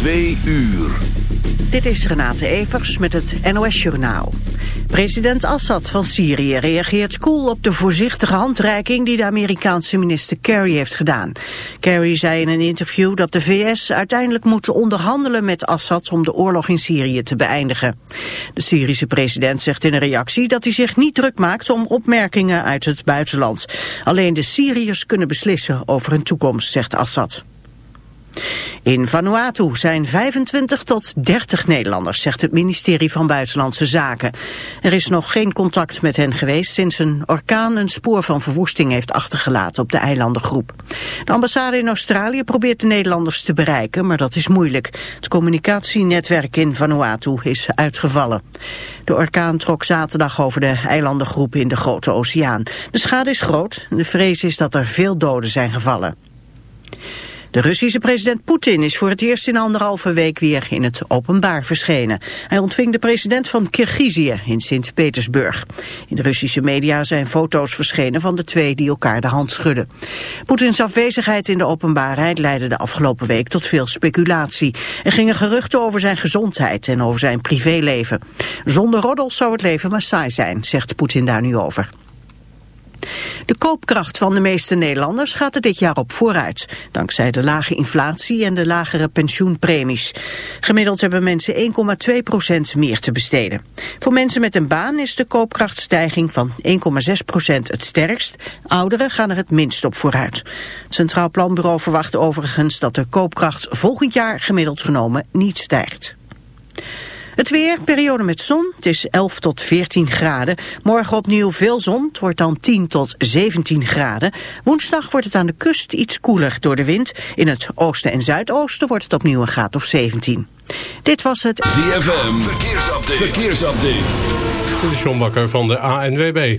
Twee uur. Dit is Renate Evers met het NOS Journaal. President Assad van Syrië reageert koel op de voorzichtige handreiking die de Amerikaanse minister Kerry heeft gedaan. Kerry zei in een interview dat de VS uiteindelijk moet onderhandelen met Assad om de oorlog in Syrië te beëindigen. De Syrische president zegt in een reactie dat hij zich niet druk maakt om opmerkingen uit het buitenland. Alleen de Syriërs kunnen beslissen over hun toekomst, zegt Assad. In Vanuatu zijn 25 tot 30 Nederlanders, zegt het ministerie van Buitenlandse Zaken. Er is nog geen contact met hen geweest sinds een orkaan een spoor van verwoesting heeft achtergelaten op de eilandengroep. De ambassade in Australië probeert de Nederlanders te bereiken, maar dat is moeilijk. Het communicatienetwerk in Vanuatu is uitgevallen. De orkaan trok zaterdag over de eilandengroep in de Grote Oceaan. De schade is groot. De vrees is dat er veel doden zijn gevallen. De Russische president Poetin is voor het eerst in anderhalve week weer in het openbaar verschenen. Hij ontving de president van Kirgizië in Sint-Petersburg. In de Russische media zijn foto's verschenen van de twee die elkaar de hand schudden. Poetins afwezigheid in de openbaarheid leidde de afgelopen week tot veel speculatie. Er gingen geruchten over zijn gezondheid en over zijn privéleven. Zonder roddels zou het leven maar saai zijn, zegt Poetin daar nu over. De koopkracht van de meeste Nederlanders gaat er dit jaar op vooruit, dankzij de lage inflatie en de lagere pensioenpremies. Gemiddeld hebben mensen 1,2% meer te besteden. Voor mensen met een baan is de koopkrachtstijging van 1,6% het sterkst. Ouderen gaan er het minst op vooruit. Het Centraal Planbureau verwacht overigens dat de koopkracht volgend jaar gemiddeld genomen niet stijgt. Het weer, periode met zon. Het is 11 tot 14 graden. Morgen opnieuw veel zon. Het wordt dan 10 tot 17 graden. Woensdag wordt het aan de kust iets koeler door de wind. In het oosten en zuidoosten wordt het opnieuw een graad of 17. Dit was het... ZFM, verkeersupdate. verkeersupdate. De John Bakker van de ANWB.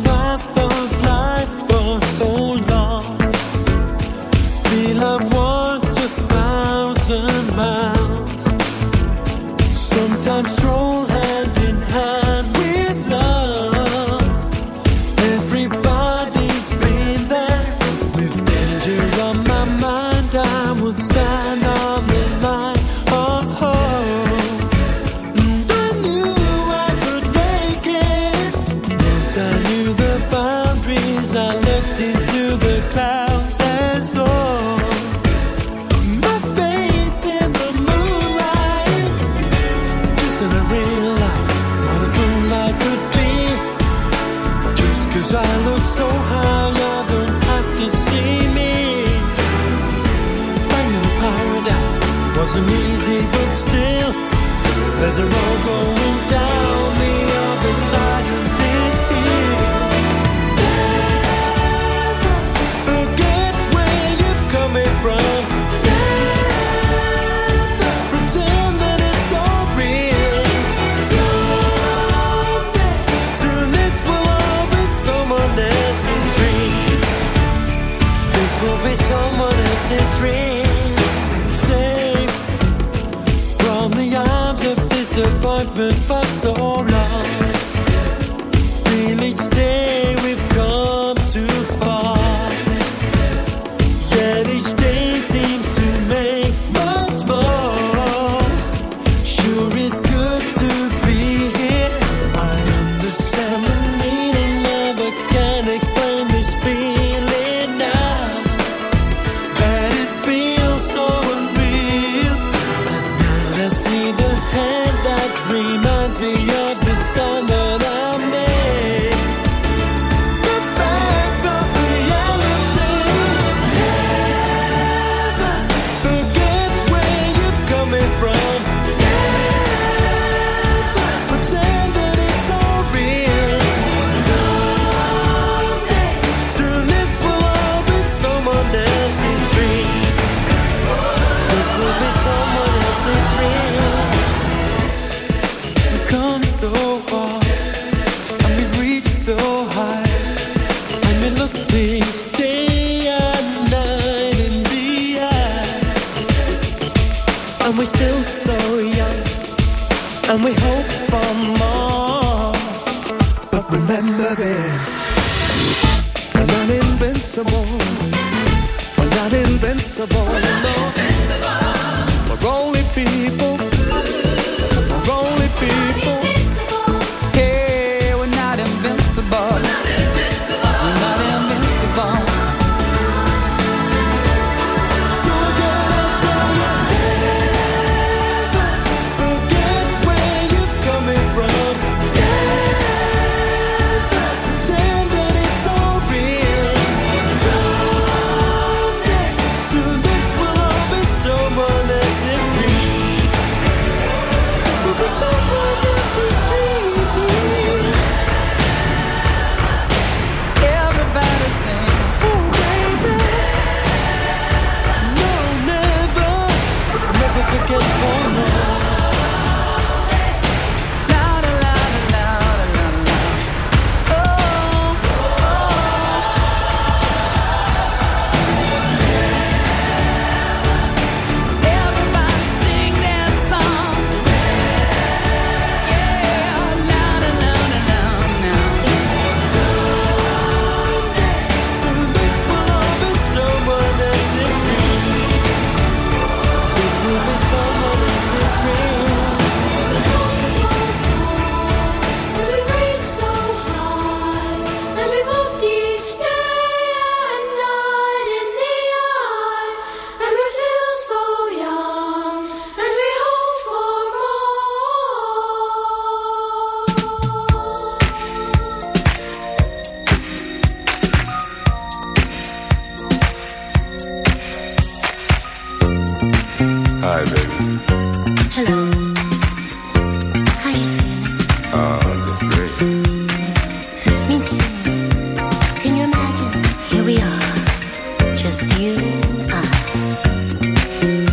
just you and I.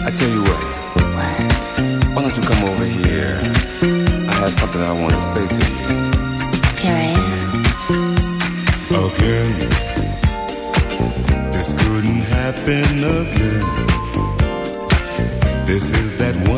I tell you what. What? Why don't you come over here? I have something I want to say to you. Here I am. Again. This couldn't happen again. This is that one.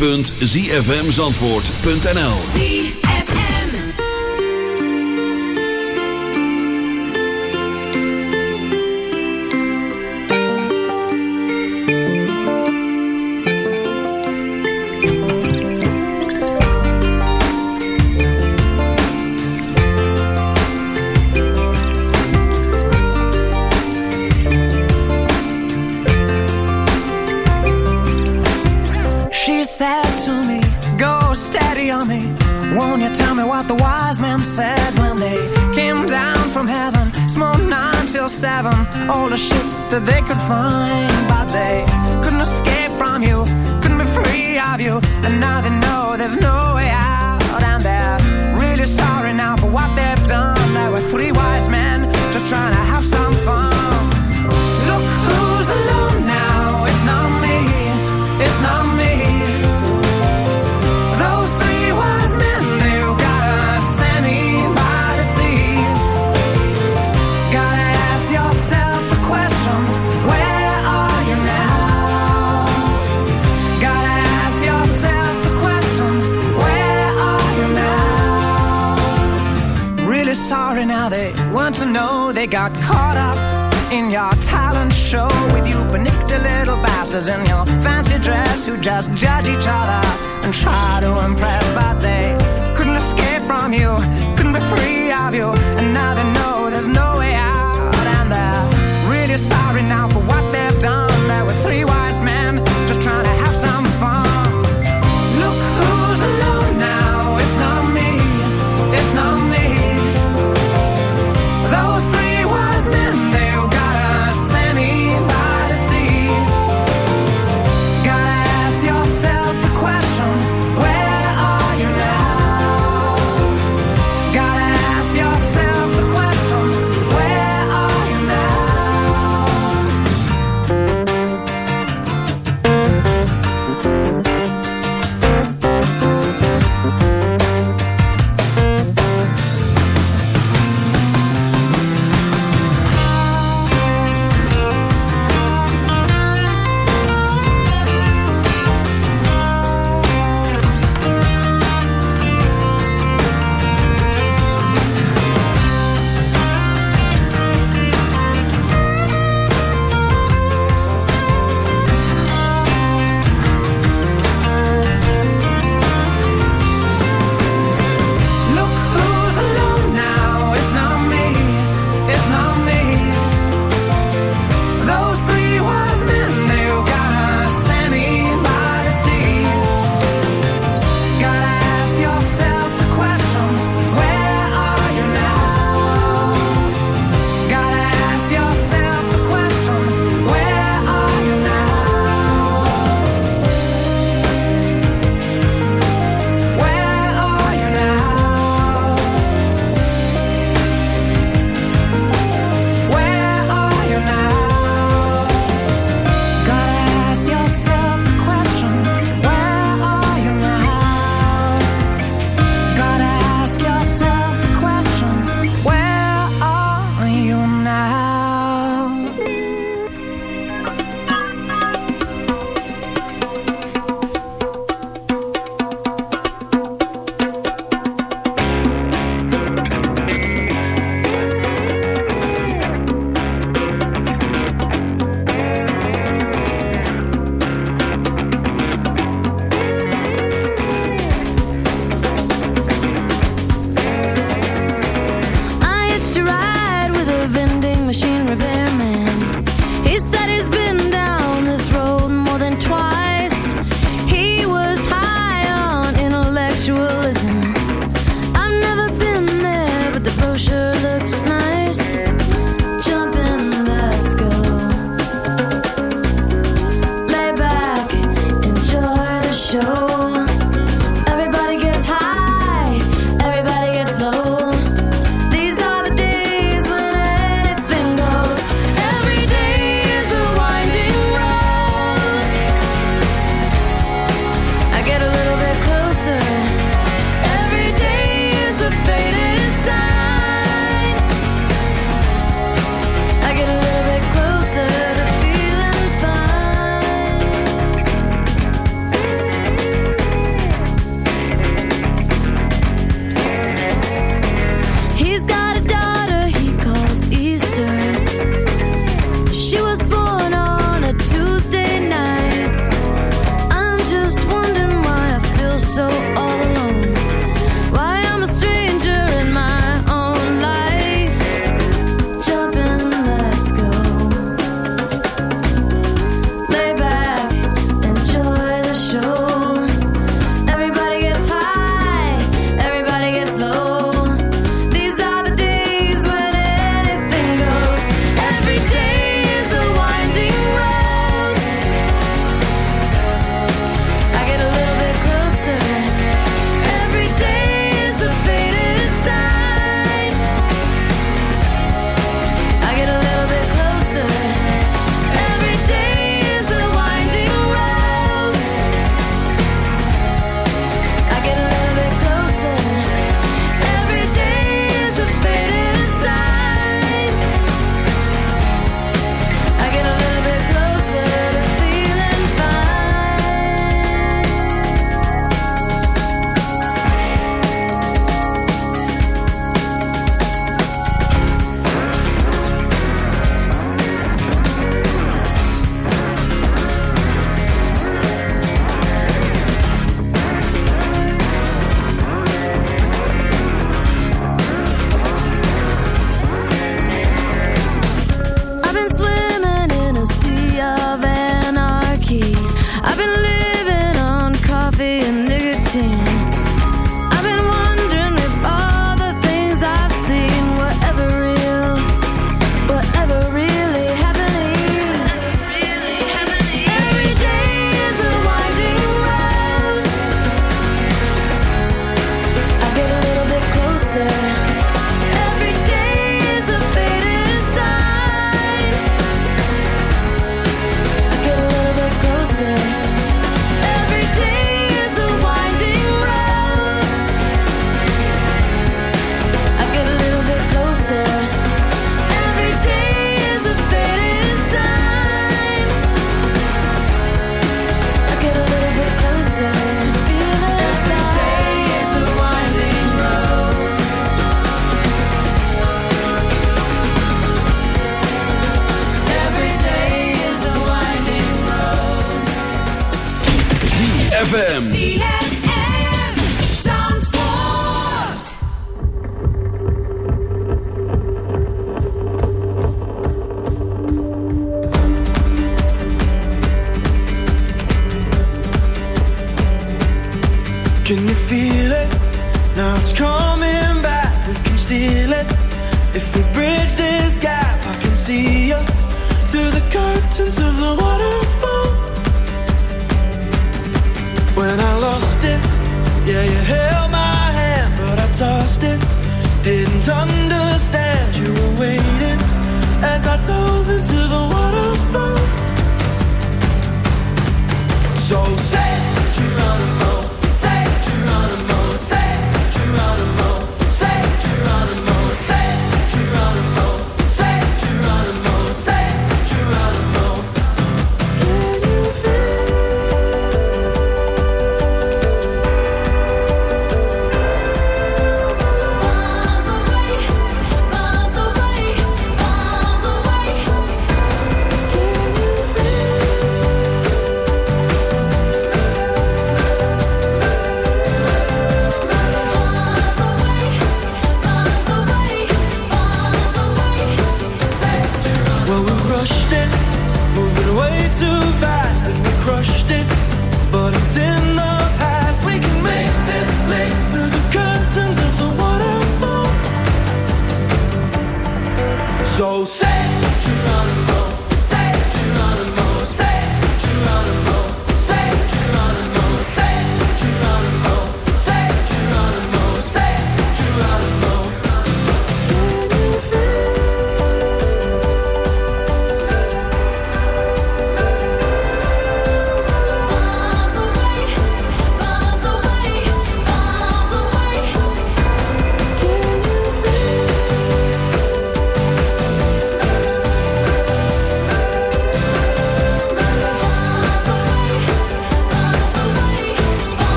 www.zfmzandvoort.nl ZFM.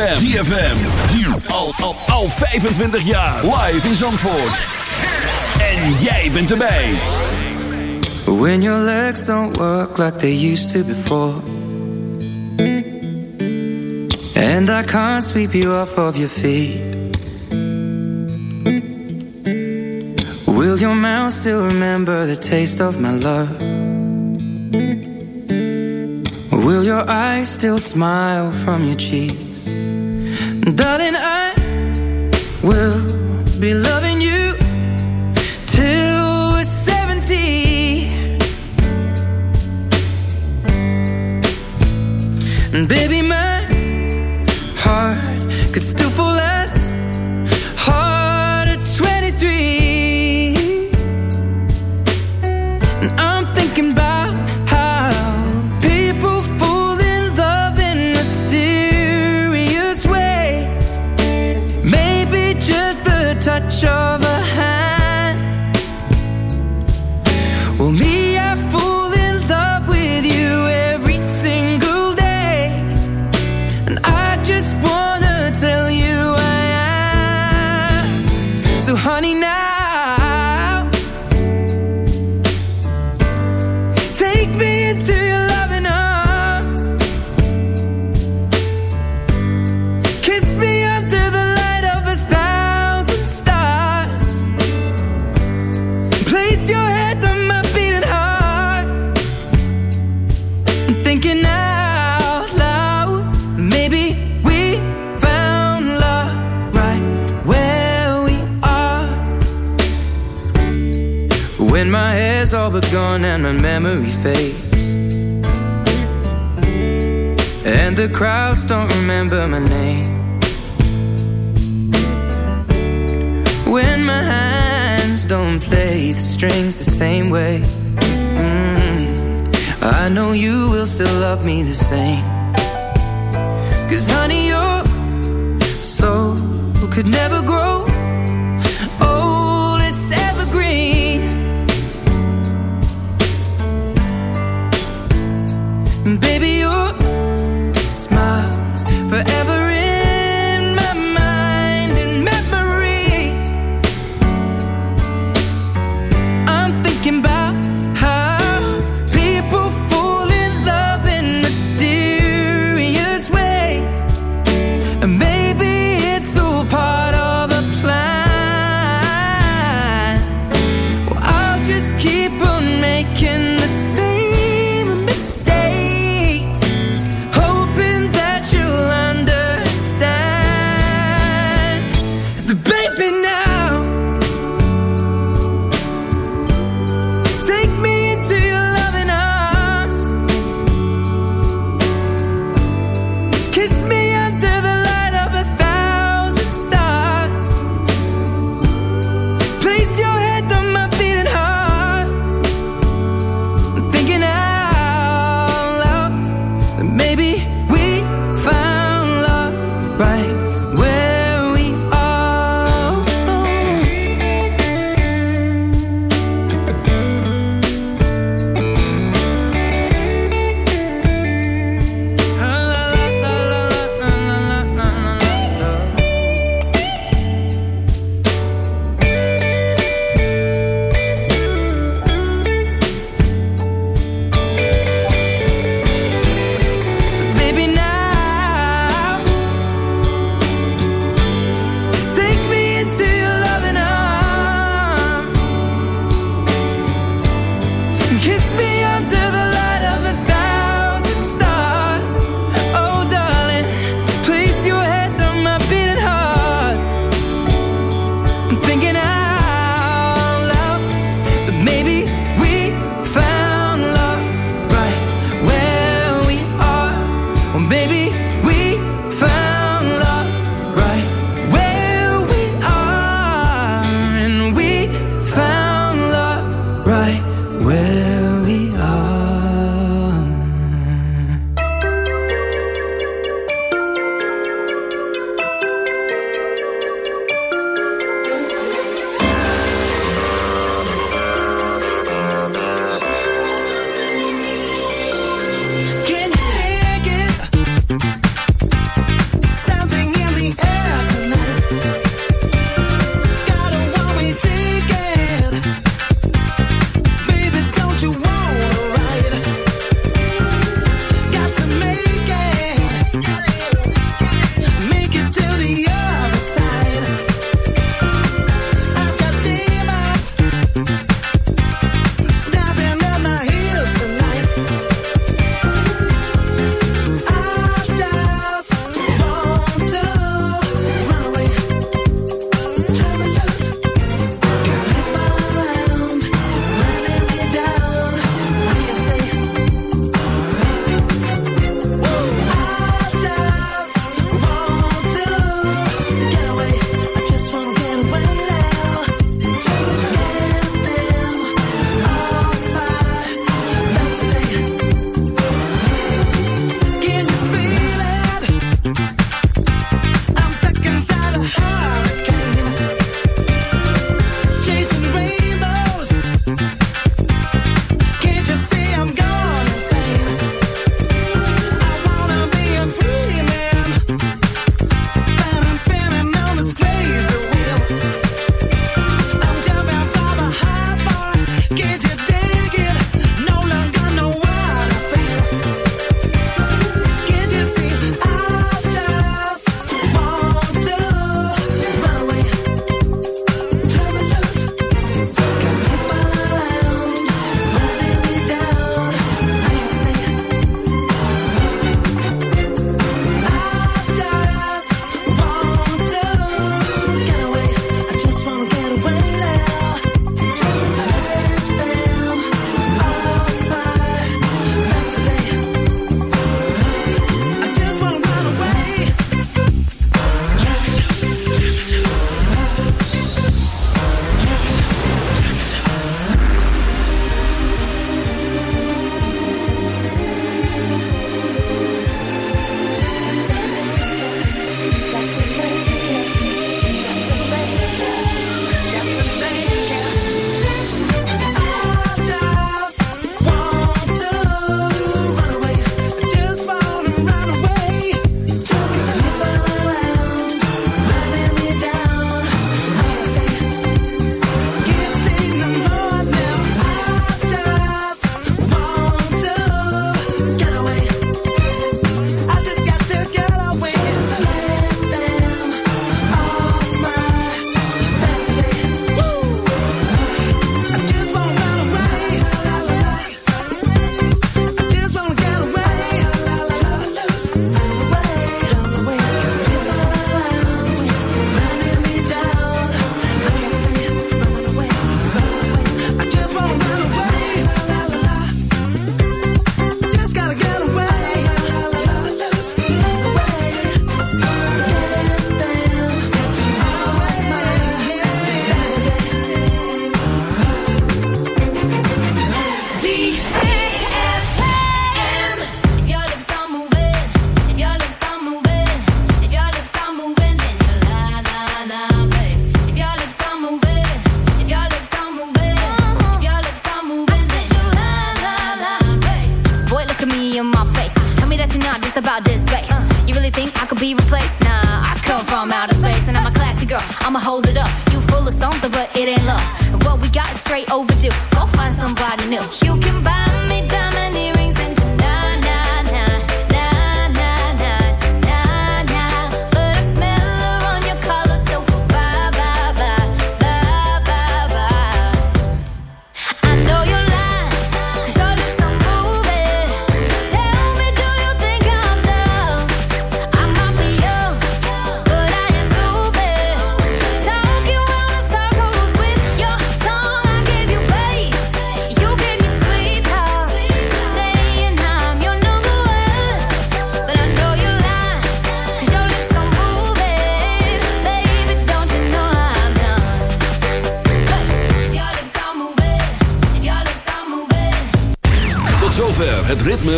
ZFM. ZFM. Al, al, al 25 jaar. Live in Zandvoort. En jij bent erbij. When your legs don't work like they used to before. And I can't sweep you off of your feet. Will your mouth still remember the taste of my love? Will your eyes still smile from your cheek? Darling, I will be loved. Baby